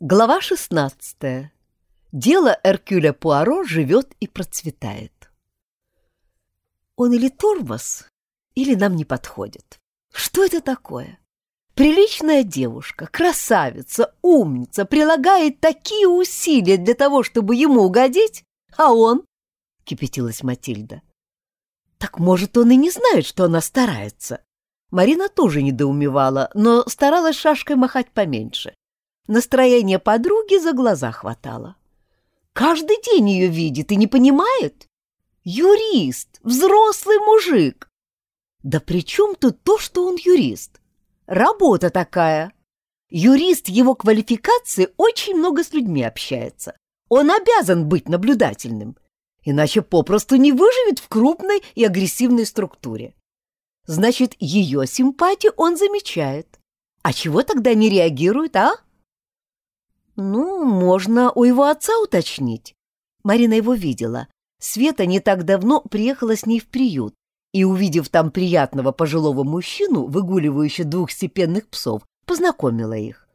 Глава 16. Дело Эркюля Пуаро живет и процветает. Он или тормоз, или нам не подходит. Что это такое? Приличная девушка, красавица, умница, прилагает такие усилия для того, чтобы ему угодить, а он... — кипятилась Матильда. Так, может, он и не знает, что она старается. Марина тоже недоумевала, но старалась шашкой махать поменьше. Настроение подруги за глаза хватало. Каждый день ее видит и не понимает. Юрист, взрослый мужик. Да при чем тут то, что он юрист? Работа такая. Юрист его квалификации очень много с людьми общается. Он обязан быть наблюдательным, иначе попросту не выживет в крупной и агрессивной структуре. Значит, ее симпатию он замечает. А чего тогда не реагирует, а? Ну, можно у его отца уточнить. Марина его видела. Света не так давно приехала с ней в приют и, увидев там приятного пожилого мужчину, выгуливающего двух степенных псов, познакомила их.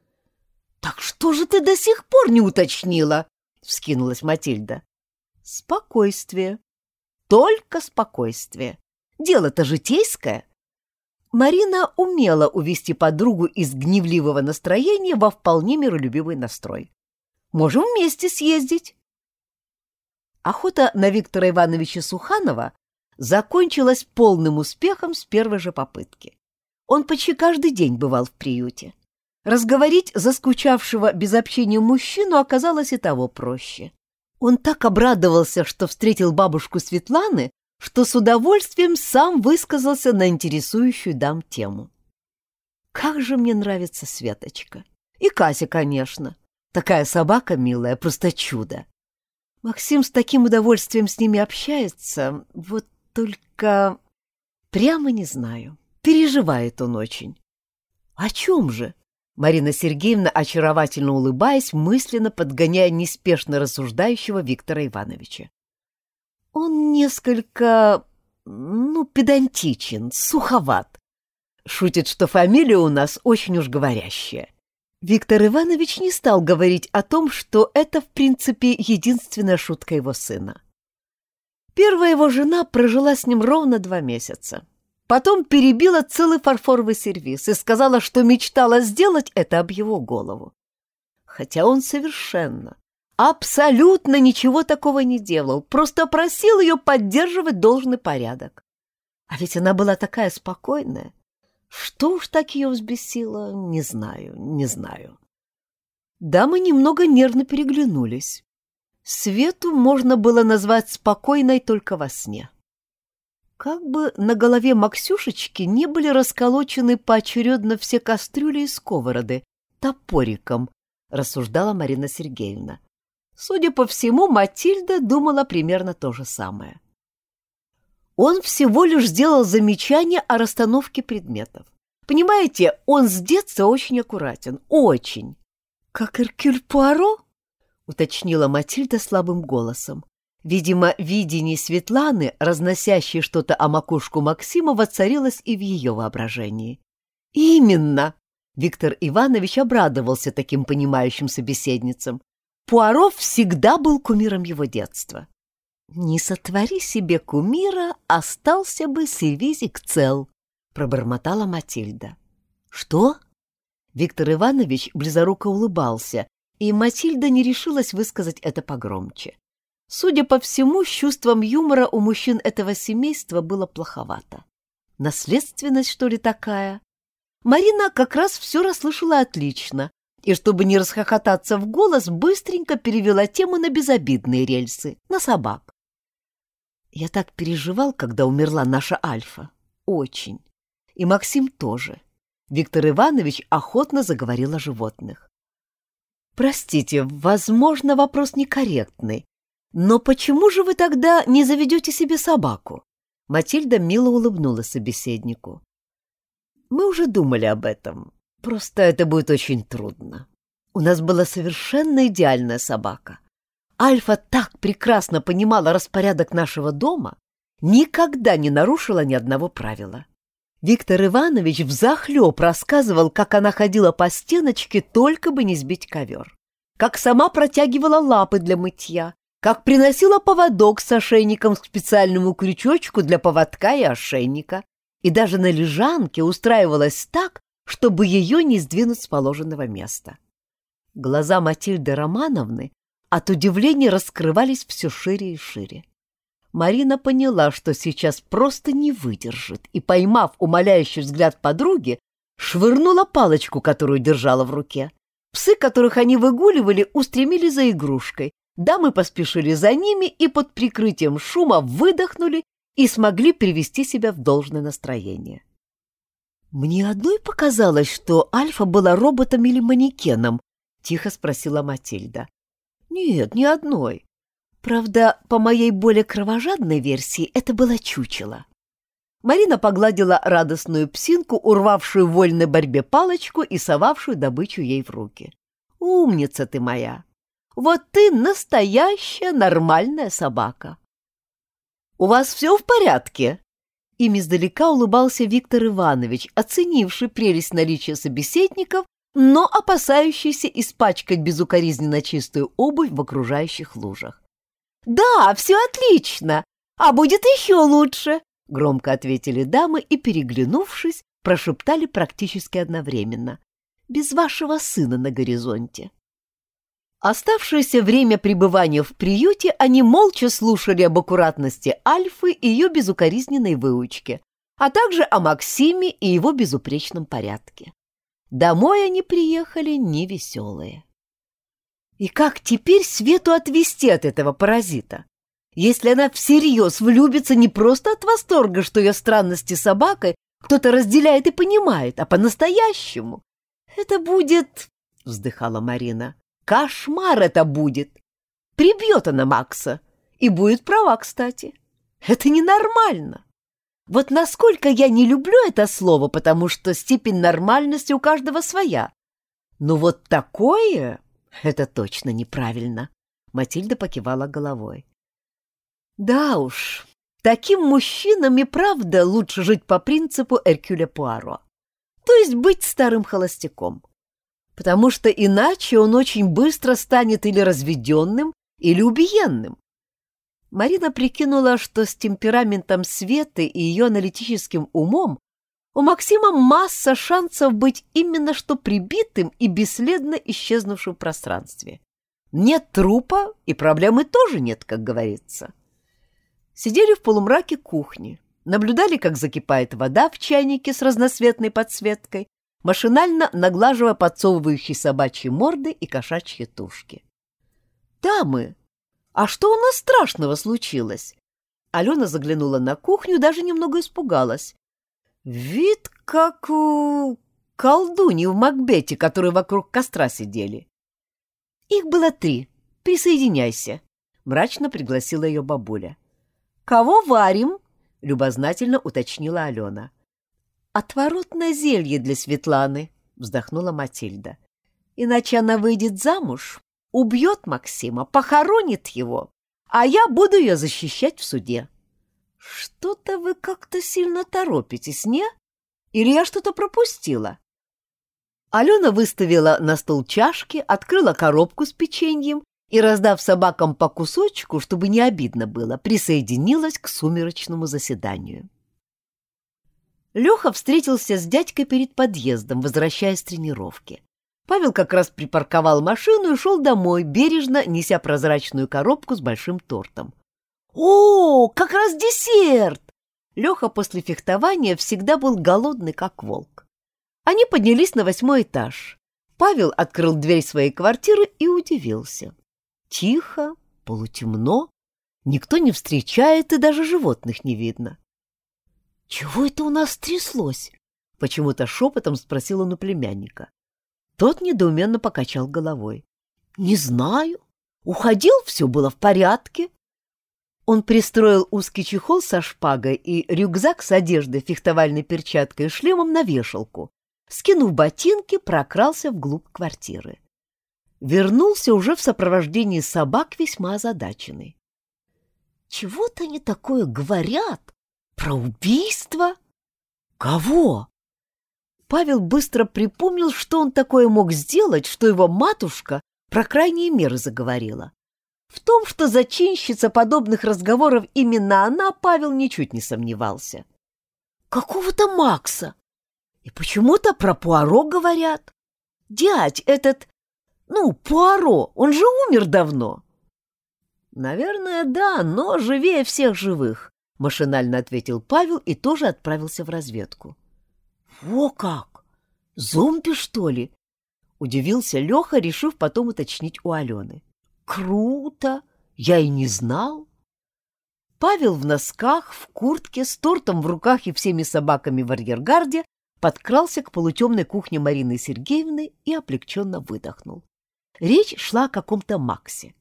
«Так что же ты до сих пор не уточнила?» — вскинулась Матильда. «Спокойствие. Только спокойствие. Дело-то житейское. Марина умела увести подругу из гневливого настроения во вполне миролюбивый настрой. «Можем вместе съездить». Охота на Виктора Ивановича Суханова закончилась полным успехом с первой же попытки. Он почти каждый день бывал в приюте. Разговорить заскучавшего без общения мужчину оказалось и того проще. Он так обрадовался, что встретил бабушку Светланы, что с удовольствием сам высказался на интересующую дам тему. «Как же мне нравится Светочка! И Кася, конечно! Такая собака милая, просто чудо! Максим с таким удовольствием с ними общается, вот только... Прямо не знаю, переживает он очень. О чем же?» Марина Сергеевна, очаровательно улыбаясь, мысленно подгоняя неспешно рассуждающего Виктора Ивановича. Он несколько, ну, педантичен, суховат. Шутит, что фамилия у нас очень уж говорящая. Виктор Иванович не стал говорить о том, что это, в принципе, единственная шутка его сына. Первая его жена прожила с ним ровно два месяца. Потом перебила целый фарфоровый сервиз и сказала, что мечтала сделать это об его голову. Хотя он совершенно, Абсолютно ничего такого не делал, просто просил ее поддерживать должный порядок. А ведь она была такая спокойная. Что уж так ее взбесило, не знаю, не знаю. Дамы немного нервно переглянулись. Свету можно было назвать спокойной только во сне. Как бы на голове Максюшечки не были расколочены поочередно все кастрюли и сковороды топориком, рассуждала Марина Сергеевна. Судя по всему, Матильда думала примерно то же самое. Он всего лишь сделал замечание о расстановке предметов. Понимаете, он с детства очень аккуратен, очень. Как Эркюль Пуаро? уточнила Матильда слабым голосом. Видимо, видение Светланы, разносящей что-то о макушку Максима, воцарилось и в ее воображении. «Именно!» Виктор Иванович обрадовался таким понимающим собеседницам. Пуаро всегда был кумиром его детства. «Не сотвори себе кумира, остался бы Сильвизик цел», — пробормотала Матильда. «Что?» Виктор Иванович близоруко улыбался, и Матильда не решилась высказать это погромче. Судя по всему, с чувством юмора у мужчин этого семейства было плоховато. Наследственность, что ли, такая? Марина как раз все расслышала отлично, и, чтобы не расхохотаться в голос, быстренько перевела тему на безобидные рельсы, на собак. Я так переживал, когда умерла наша Альфа. Очень. И Максим тоже. Виктор Иванович охотно заговорил о животных. «Простите, возможно, вопрос некорректный, но почему же вы тогда не заведете себе собаку?» Матильда мило улыбнулась собеседнику. «Мы уже думали об этом. Просто это будет очень трудно. У нас была совершенно идеальная собака. Альфа так прекрасно понимала распорядок нашего дома, никогда не нарушила ни одного правила. Виктор Иванович взахлеб рассказывал, как она ходила по стеночке, только бы не сбить ковер. как сама протягивала лапы для мытья, как приносила поводок с ошейником к специальному крючочку для поводка и ошейника, и даже на лежанке устраивалась так, чтобы ее не сдвинуть с положенного места. Глаза Матильды Романовны от удивления раскрывались все шире и шире. Марина поняла, что сейчас просто не выдержит, и, поймав умоляющий взгляд подруги, швырнула палочку, которую держала в руке. Псы, которых они выгуливали, устремили за игрушкой. Дамы поспешили за ними и под прикрытием шума выдохнули и смогли привести себя в должное настроение. «Мне одной показалось, что Альфа была роботом или манекеном?» — тихо спросила Матильда. «Нет, ни одной. Правда, по моей более кровожадной версии, это было чучело». Марина погладила радостную псинку, урвавшую в вольной борьбе палочку и совавшую добычу ей в руки. «Умница ты моя! Вот ты настоящая нормальная собака!» «У вас все в порядке?» Им издалека улыбался Виктор Иванович, оценивший прелесть наличия собеседников, но опасающийся испачкать безукоризненно чистую обувь в окружающих лужах. «Да, все отлично! А будет еще лучше!» — громко ответили дамы и, переглянувшись, прошептали практически одновременно. «Без вашего сына на горизонте». Оставшееся время пребывания в приюте они молча слушали об аккуратности Альфы и ее безукоризненной выучке, а также о Максиме и его безупречном порядке. Домой они приехали невеселые. И как теперь Свету отвести от этого паразита? Если она всерьез влюбится не просто от восторга, что ее странности собакой кто-то разделяет и понимает, а по-настоящему. Это будет, — вздыхала Марина, Кошмар это будет! Прибьет она Макса. И будет права, кстати. Это ненормально. Вот насколько я не люблю это слово, потому что степень нормальности у каждого своя. Но вот такое — это точно неправильно. Матильда покивала головой. Да уж, таким мужчинам и правда лучше жить по принципу Эркюля Пуаро. То есть быть старым холостяком потому что иначе он очень быстро станет или разведенным, или убиенным. Марина прикинула, что с темпераментом Светы и ее аналитическим умом у Максима масса шансов быть именно что прибитым и бесследно исчезнувшим в пространстве. Нет трупа, и проблемы тоже нет, как говорится. Сидели в полумраке кухни, наблюдали, как закипает вода в чайнике с разноцветной подсветкой, машинально наглаживая подсовывающие собачьи морды и кошачьи тушки. «Дамы, а что у нас страшного случилось?» Алена заглянула на кухню, даже немного испугалась. Вид как у колдуни в Макбете, которые вокруг костра сидели. Их было три. Присоединяйся, — мрачно пригласила ее бабуля. Кого варим? — любознательно уточнила Алена. — «Отворотное зелье для Светланы», — вздохнула Матильда. «Иначе она выйдет замуж, убьет Максима, похоронит его, а я буду ее защищать в суде». «Что-то вы как-то сильно торопитесь, не? Или я что-то пропустила?» Алена выставила на стол чашки, открыла коробку с печеньем и, раздав собакам по кусочку, чтобы не обидно было, присоединилась к сумеречному заседанию. Леха встретился с дядькой перед подъездом, возвращаясь с тренировки. Павел как раз припарковал машину и шел домой, бережно неся прозрачную коробку с большим тортом. «О, как раз десерт!» Леха после фехтования всегда был голодный, как волк. Они поднялись на восьмой этаж. Павел открыл дверь своей квартиры и удивился. Тихо, полутемно, никто не встречает и даже животных не видно. «Чего это у нас тряслось?» — почему-то шепотом спросил он у племянника. Тот недоуменно покачал головой. «Не знаю. Уходил, все было в порядке». Он пристроил узкий чехол со шпагой и рюкзак с одеждой, фехтовальной перчаткой и шлемом на вешалку. Скинув ботинки, прокрался вглубь квартиры. Вернулся уже в сопровождении собак весьма озадаченный. «Чего-то они такое говорят!» Про убийство? Кого? Павел быстро припомнил, что он такое мог сделать, что его матушка про крайние меры заговорила. В том, что зачинщица подобных разговоров именно она, Павел ничуть не сомневался. Какого-то Макса. И почему-то про Пуаро говорят. Дядь, этот... Ну, Пуаро, он же умер давно. Наверное, да, но живее всех живых, машинально ответил Павел и тоже отправился в разведку. Во как! Зомби, что ли? Удивился Леха, решив потом уточнить у Алены. Круто! Я и не знал. Павел в носках, в куртке, с тортом в руках и всеми собаками в арьергарде подкрался к полутемной кухне Марины Сергеевны и облегченно выдохнул. Речь шла о каком-то Максе.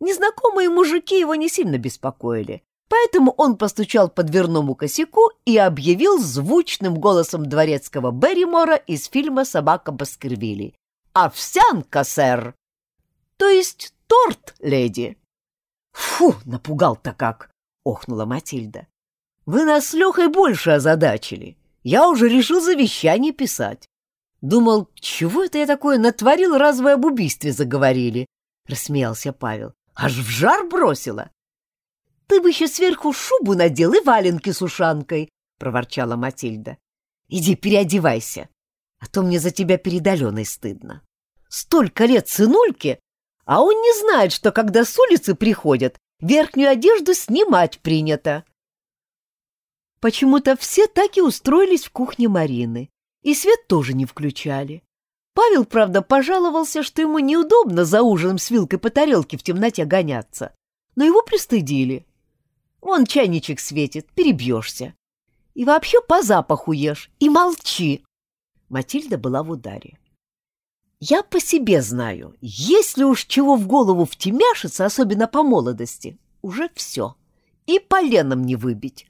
Незнакомые мужики его не сильно беспокоили, поэтому он постучал по дверному косяку и объявил звучным голосом дворецкого Берримора из фильма «Собака Баскервилли». «Овсянка, сэр!» «То есть торт, леди!» «Фу, напугал-то как!» — охнула Матильда. «Вы нас с Лехой больше озадачили. Я уже решил завещание писать. Думал, чего это я такое натворил, раз вы об убийстве заговорили?» — рассмеялся Павел. «Аж в жар бросила!» «Ты бы еще сверху шубу надел и валенки с ушанкой!» — проворчала Матильда. «Иди переодевайся, а то мне за тебя перед Аленой стыдно. Столько лет сынульке, а он не знает, что когда с улицы приходят, верхнюю одежду снимать принято. Почему-то все так и устроились в кухне Марины, и свет тоже не включали. Павел, правда, пожаловался, что ему неудобно за ужином с вилкой по тарелке в темноте гоняться, но его пристыдили. Вон чайничек светит, перебьешься. И вообще по запаху ешь, и молчи. Матильда была в ударе. Я по себе знаю, если уж чего в голову втемяшится, особенно по молодости, уже все. И поленом не выбить.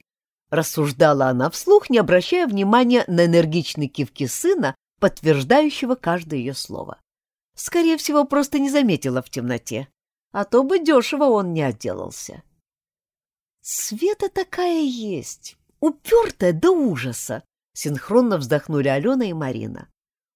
Рассуждала она вслух, не обращая внимания на энергичные кивки сына, подтверждающего каждое ее слово. Скорее всего, просто не заметила в темноте, а то бы дешево он не отделался. Света такая есть, упертая до ужаса, синхронно вздохнули Алена и Марина.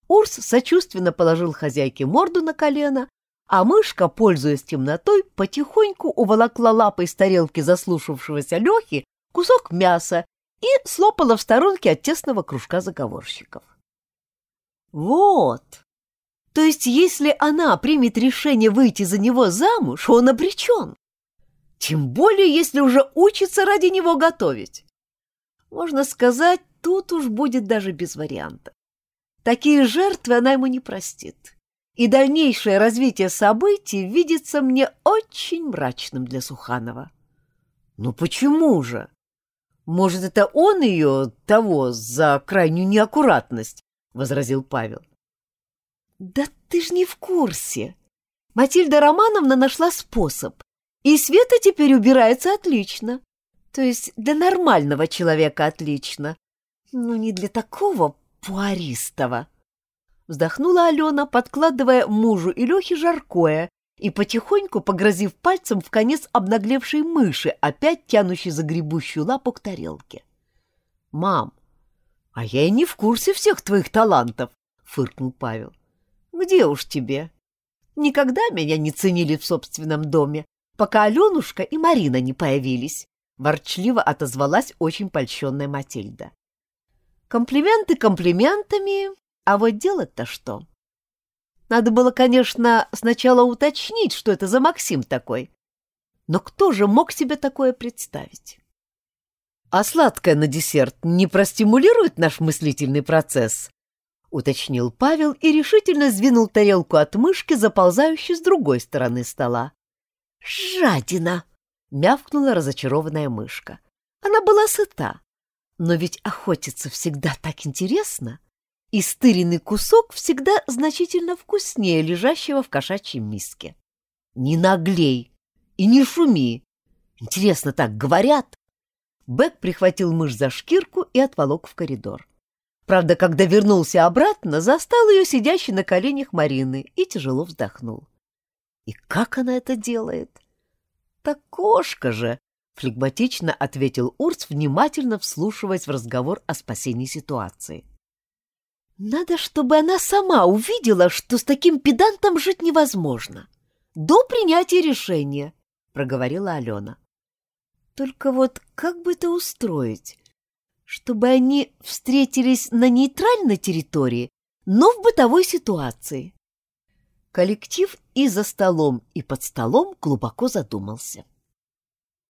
Урс сочувственно положил хозяйке морду на колено, а мышка, пользуясь темнотой, потихоньку уволокла лапой с тарелки заслушавшегося Лехи кусок мяса и слопала в сторонке от тесного кружка заговорщиков. Вот! То есть, если она примет решение выйти за него замуж, он обречен. Тем более, если уже учится ради него готовить. Можно сказать, тут уж будет даже без варианта. Такие жертвы она ему не простит. И дальнейшее развитие событий видится мне очень мрачным для Суханова. Ну почему же? Может, это он ее того за крайнюю неаккуратность, возразил Павел. Да ты ж не в курсе. Матильда Романовна нашла способ, и Света теперь убирается отлично. То есть для нормального человека отлично. Но не для такого Пуаристова. Вздохнула Алена, подкладывая мужу и Лехе жаркое и потихоньку погрозив пальцем в конец обнаглевшей мыши, опять тянущей за гребущую лапу к тарелке. «Мам, а я и не в курсе всех твоих талантов», — фыркнул Павел. «Где уж тебе? Никогда меня не ценили в собственном доме, пока Аленушка и Марина не появились», — ворчливо отозвалась очень польщенная Матильда. Комплименты комплиментами, а вот делать-то что? Надо было, конечно, сначала уточнить, что это за Максим такой. Но кто же мог себе такое представить? А сладкое на десерт не простимулирует наш мыслительный процесс? Уточнил Павел и решительно сдвинул тарелку от мышки, заползающей с другой стороны стола. «Жадина!» — мявкнула разочарованная мышка. Она была сыта, но ведь охотиться всегда так интересно, и стыренный кусок всегда значительно вкуснее лежащего в кошачьей миске. Не наглей и не шуми. Интересно так говорят. Бэк прихватил мышь за шкирку и отволок в коридор. Правда, когда вернулся обратно, застал ее сидящей на коленях Марины и тяжело вздохнул. И как она это делает? Так кошка же, — флегматично ответил Урц, внимательно вслушиваясь в разговор о спасении ситуации. Надо, чтобы она сама увидела, что с таким педантом жить невозможно. До принятия решения, — проговорила Алена. Только вот как бы это устроить? Чтобы они встретились на нейтральной территории, но в бытовой ситуации. Коллектив и за столом, и под столом глубоко задумался.